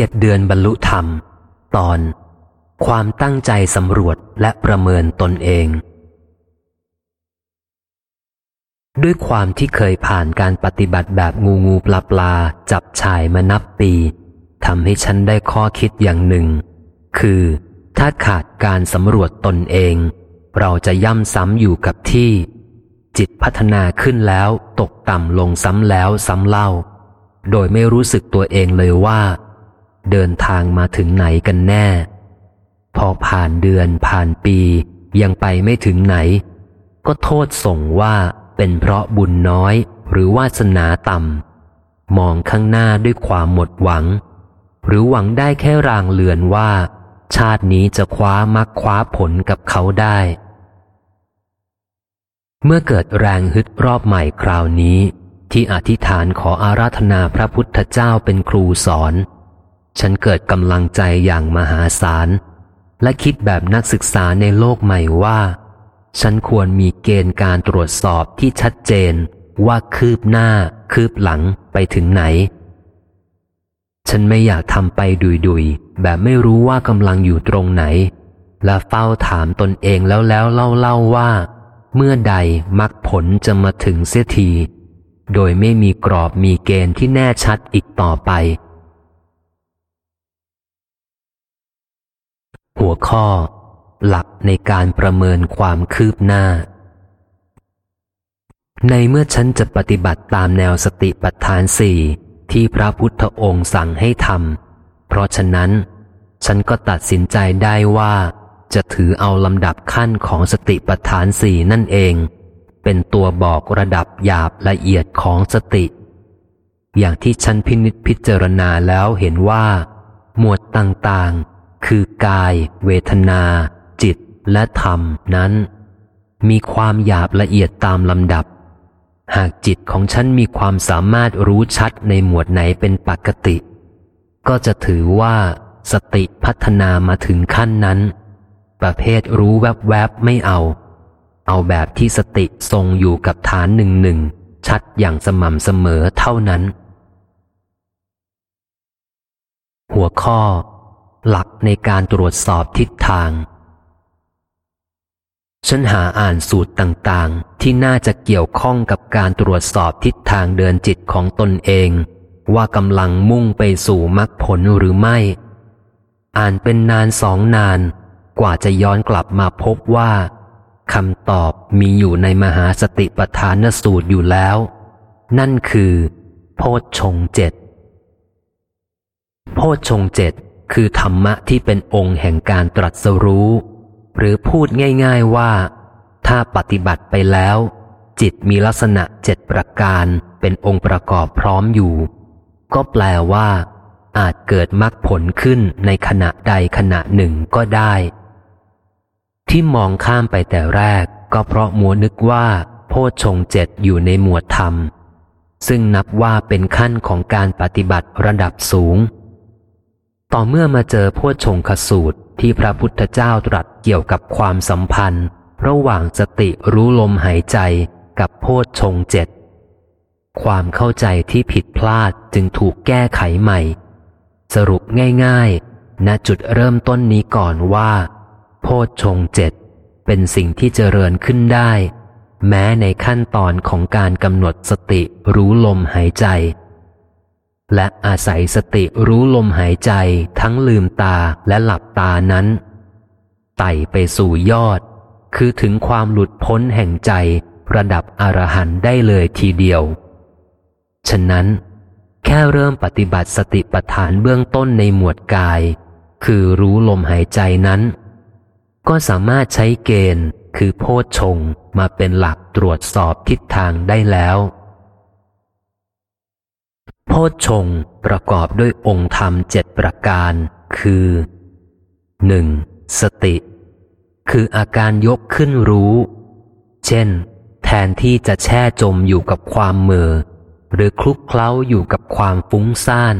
จ็ดเดือนบรรลุธรรม ตอน ความตั้งใจสำรวจและประเมินตนเอง ด้วยความที่เคยผ่านการปฏิบัติแบบงูงูปลาปลาจับชายมานับปีทำให้ฉันได้ข้อคิดอย่างหนึ่ง คือ ถ้าขาดการสำรวจตนเอง เราจะย่ำซ้ำอยู่กับที่ จิตพัฒนาขึ้นแล้วตกต่ำลงซ้ำแล้วซ้ำเล่า โดยไม่รู้สึกตัวเองเลยว่า เดินทางมาถึงไหนกันแน่ พอผ่านเดือนผ่านปียังไปไม่ถึงไหน ก็โทษส่งว่าเป็นเพราะบุญน้อยหรือวาสนาต่ำ มองข้างหน้าด้วยความหมดหวัง หรือหวังได้แค่รางเลือนว่า ชาตินี้จะคว้ามักคว้าผลกับเขาได้ เมื่อเกิดแรงฮึดรอบใหม่คราวนี้ ที่อธิษฐานขออาราธนาพระพุทธเจ้าเป็นครูสอน ฉันเกิดกำลังใจอย่างมหาศาล และคิดแบบนักศึกษาในโลกใหม่ว่า ฉันควรมีเกณฑ์การตรวจสอบที่ชัดเจนว่าคืบหน้า คืบหลังไปถึงไหน ฉันไม่อยากทำไปดุยๆแบบไม่รู้ว่ากำลังอยู่ตรงไหน และเฝ้าถามตนเองแล้วแล้วเล่าๆว่า เมื่อใดมรรคผลจะมาถึงเสียที โดยไม่มีกรอบมีเกณฑ์ที่แน่ชัดอีกต่อไป หัวข้อ หลักในการประเมินความคืบหน้า ในเมื่อฉันจะปฏิบัติตามแนวสติปัฏฐานสี่ที่พระพุทธองค์สั่งให้ทำเพราะฉะนั้น ฉันก็ตัดสินใจได้ว่า จะถือเอาลำดับขั้นของสติปัฏฐานสี่นั่นเอง เป็นตัวบอกระดับหยาบละเอียดของสติ อย่างที่ฉันพินิจพิจารณาแล้วเห็นว่า หมวดต่างๆ คือกาย เวทนา จิตและธรรมนั้น มีความหยาบละเอียดตามลำดับ หากจิตของฉันมีความสามารถรู้ชัดในหมวดไหนเป็นปกติ ก็จะถือว่า สติพัฒนามาถึงขั้นนั้น ประเภทรู้แวบๆไม่เอา เอาแบบที่สติทรงอยู่กับฐานหนึ่งหนึ่งชัดอย่างสม่ำเสมอเท่านั้น หัวข้อ หลักในการตรวจสอบทิศทาง ฉันหาอ่านสูตรต่างๆ ที่น่าจะเกี่ยวข้องกับการตรวจสอบทิศทางเดินจิตของตนเอง ว่ากำลังมุ่งไปสู่มรรคผลหรือไม่ อ่านเป็นนานสองนาน กว่าจะย้อนกลับมาพบว่าคำตอบมีอยู่ในมหาสติปัฏฐานสูตรอยู่แล้ว นั่นคือ โพชฌงเจ็ดโพชฌงเจ็ด คือธรรมะที่เป็นองค์แห่งการตรัสรู้ หรือพูดง่ายๆว่า ถ้าปฏิบัติไปแล้ว จิตมีลักษณะเจ็ดประการเป็นองค์ประกอบพร้อมอยู่ ก็แปลว่า อาจเกิดมรรคผลขึ้นในขณะใดขณะหนึ่งก็ได้ ที่มองข้ามไปแต่แรก ก็เพราะมัวนึกว่า โพชฌงเจ็ดอยู่ในหมวดธรรม ซึ่งนับว่าเป็นขั้นของการปฏิบัติระดับสูง ต่อเมื่อมาเจอโพชงคสูตรที่พระพุทธเจ้าตรัสเกี่ยวกับความสัมพันธ์ ระหว่างสติรู้ลมหายใจกับโพชฌงเจ็ดความเข้าใจที่ผิดพลาดจึงถูกแก้ไขใหม่ สรุปง่ายๆ ณจุดเริ่มต้นนี้ก่อนว่า โพชฌงเจ็ดเป็นสิ่งที่เจริญขึ้นได้ แม้ในขั้นตอนของการกำหนดสติรู้ลมหายใจ และอาศัยสติรู้ลมหายใจทั้งลืมตาและหลับตานั้น ไต่ไปสู่ยอด คือถึงความหลุดพ้นแห่งใจระดับอรหันต์ได้เลยทีเดียว ฉะนั้น แค่เริ่มปฏิบัติสติปัฏฐานเบื้องต้นในหมวดกาย คือรู้ลมหายใจนั้น ก็สามารถใช้เกณฑ์คือโพชฌงมาเป็นหลักตรวจสอบทิศทางได้แล้ว โพชฌงประกอบด้วยองค์ธรรมเจ็ดประการ คือหนึ่งสติ คืออาการยกขึ้นรู้ เช่น แทนที่จะแช่จมอยู่กับความเมือ หรือคลุกเคล้าอยู่กับความฟุ้งซ่าน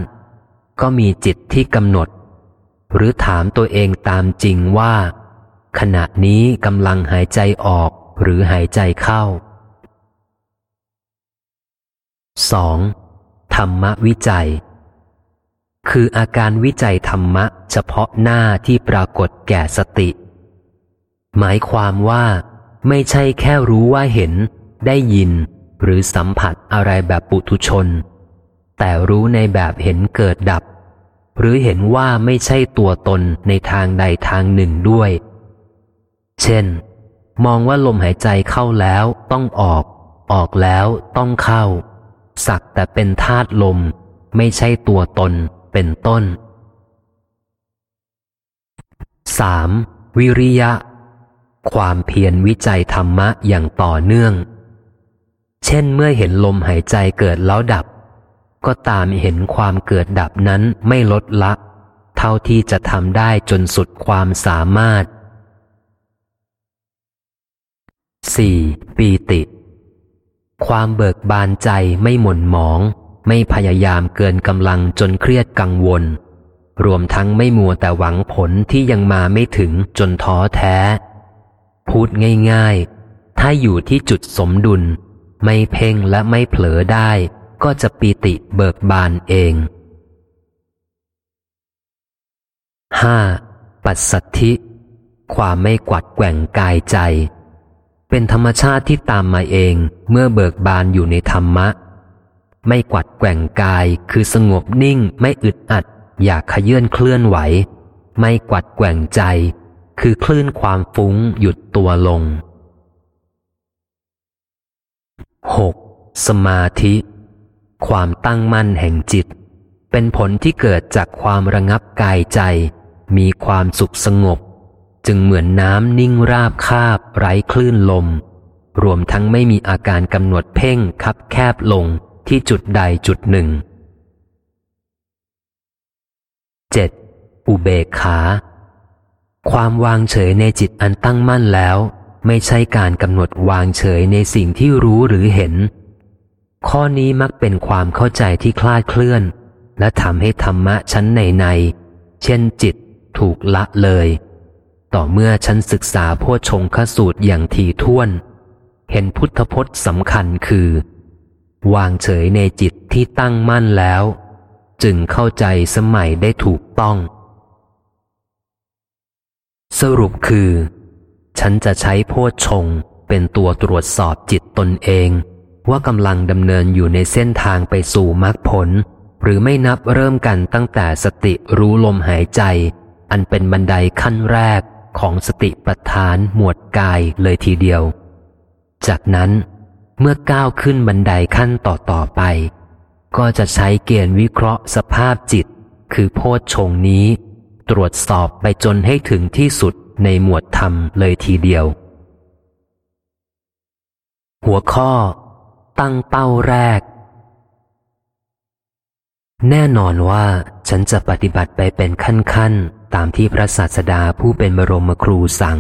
ก็มีจิตที่กำหนด หรือถามตัวเองตามจริงว่า ขณะนี้กำลังหายใจออกหรือหายใจเข้า 2. ธรรมวิจัย คืออาการวิจัยธรรมะเฉพาะหน้าที่ปรากฏแก่สติ หมายความว่า ไม่ใช่แค่รู้ว่าเห็น ได้ยิน หรือสัมผัสอะไรแบบปุถุชน แต่รู้ในแบบเห็นเกิดดับ หรือเห็นว่าไม่ใช่ตัวตนในทางใดทางหนึ่งด้วย เช่น มองว่าลมหายใจเข้าแล้วต้องออก ออกแล้วต้องเข้า สักแต่เป็นธาตุลม ไม่ใช่ตัวตนเป็นต้น 3. วิริยะ ความเพียรวิจัยธรรมะอย่างต่อเนื่อง เช่นเมื่อเห็นลมหายใจเกิดแล้วดับ ก็ตามเห็นความเกิดดับนั้นไม่ลดละ เท่าที่จะทำได้จนสุดความสามารถ 4. ปีติ ความเบิกบานใจไม่หม่นหมอง ไม่พยายามเกินกำลังจนเครียดกังวล รวมทั้งไม่มัวแต่หวังผลที่ยังมาไม่ถึงจนท้อแท้ พูดง่ายๆ ถ้าอยู่ที่จุดสมดุล ไม่เพ่งและไม่เผลอได้ ก็จะปีติเบิกบานเอง 5. ปัสสัทธิ ความไม่กวัดแกว่งกายใจ เป็นธรรมชาติที่ตามมาเองเมื่อเบิกบานอยู่ในธรรมะ ไม่กวัดแกว่งกายคือสงบนิ่งไม่อึดอัด อยากขยื่นเคลื่อนไหว ไม่กวัดแกว่งใจ คือคลื่นความฟุ้งหยุดตัวลง 6. สมาธิ ความตั้งมั่นแห่งจิต เป็นผลที่เกิดจากความระงับกายใจ มีความสุขสงบ จึงเหมือนน้ำนิ่งราบคาบ ไร้คลื่นลม รวมทั้งไม่มีอาการกำหนดเพ่งคับแคบลงที่จุดใดจุดหนึ่ง 7. อุเบกขา ความวางเฉยในจิตอันตั้งมั่นแล้ว ไม่ใช่การกำหนดวางเฉยในสิ่งที่รู้หรือเห็น ข้อนี้มักเป็นความเข้าใจที่คลาดเคลื่อน และทำให้ธรรมะชั้นในใน เช่นจิตถูกละเลย ต่อเมื่อฉันศึกษาโพชงคสูตรอย่างทีท่วน เห็นพุทธพจน์สำคัญคือ วางเฉยในจิตที่ตั้งมั่นแล้ว จึงเข้าใจสมัยได้ถูกต้อง สรุปคือ ฉันจะใช้โพชงเป็นตัวตรวจสอบจิตตนเอง ว่ากำลังดำเนินอยู่ในเส้นทางไปสู่มรรคผล หรือไม่นับเริ่มกันตั้งแต่สติรู้ลมหายใจ อันเป็นบันไดขั้นแรก ของสติปัฏฐานหมวดกายเลยทีเดียว จากนั้นเมื่อก้าวขึ้นบันไดขั้นต่อต่อไป ก็จะใช้เกณฑ์วิเคราะห์สภาพจิต คือโพชฌงนี้ ตรวจสอบไปจนให้ถึงที่สุดในหมวดธรรมเลยทีเดียว หัวข้อ ตั้งเป้าแรก แน่นอนว่าฉันจะปฏิบัติไปเป็นขั้นๆ ตามที่พระศาสดาผู้เป็นบรมครูสั่ง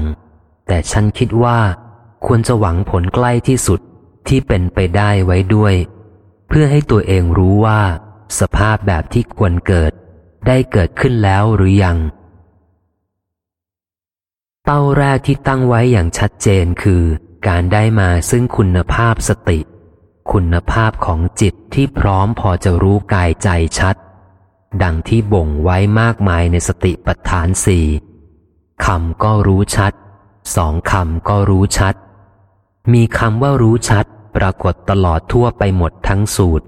แต่ฉันคิดว่า ควรจะหวังผลใกล้ที่สุดที่เป็นไปได้ไว้ด้วย เพื่อให้ตัวเองรู้ว่า สภาพแบบที่ควรเกิด ได้เกิดขึ้นแล้วหรือยัง เป้าแรกที่ตั้งไว้อย่างชัดเจนคือ การได้มาซึ่งคุณภาพสติ คุณภาพของจิตที่พร้อมพอจะรู้กายใจชัด ดังที่บ่งไว้มากมายในสติปัฏฐานสี่คำก็รู้ชัด สองคำก็รู้ชัด มีคำว่ารู้ชัด ปรากฏตลอดทั่วไปหมดทั้งสูตร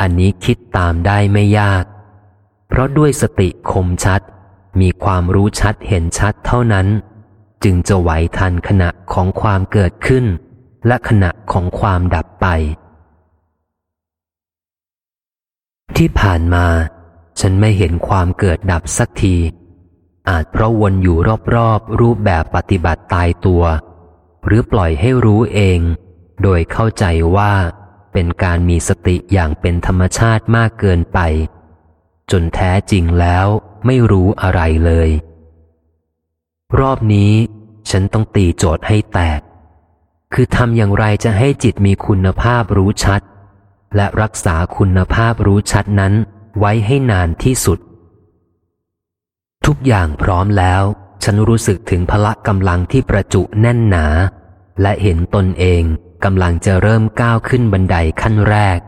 อันนี้คิดตามได้ไม่ยาก เพราะด้วยสติคมชัด มีความรู้ชัดเห็นชัดเท่านั้น จึงจะไหวทันขณะของความเกิดขึ้น และขณะของความดับไป ที่ผ่านมา ฉันไม่เห็นความเกิดดับสักที อาจเพราะวนอยู่รอบๆ รูปแบบปฏิบัติตายตัว หรือปล่อยให้รู้เอง โดยเข้าใจว่าเป็นการมีสติอย่างเป็นธรรมชาติมากเกินไป จนแท้จริงแล้วไม่รู้อะไรเลย รอบนี้ฉันต้องตีโจทย์ให้แตก คือทำอย่างไรจะให้จิตมีคุณภาพรู้ชัด และรักษาคุณภาพรู้ชัดนั้น ไว้ให้นานที่สุด ทุกอย่างพร้อมแล้ว ฉันรู้สึกถึงพละกำลังที่ประจุแน่นหนา และเห็นตนเองกำลังจะเริ่มก้าวขึ้นบันไดขั้นแรก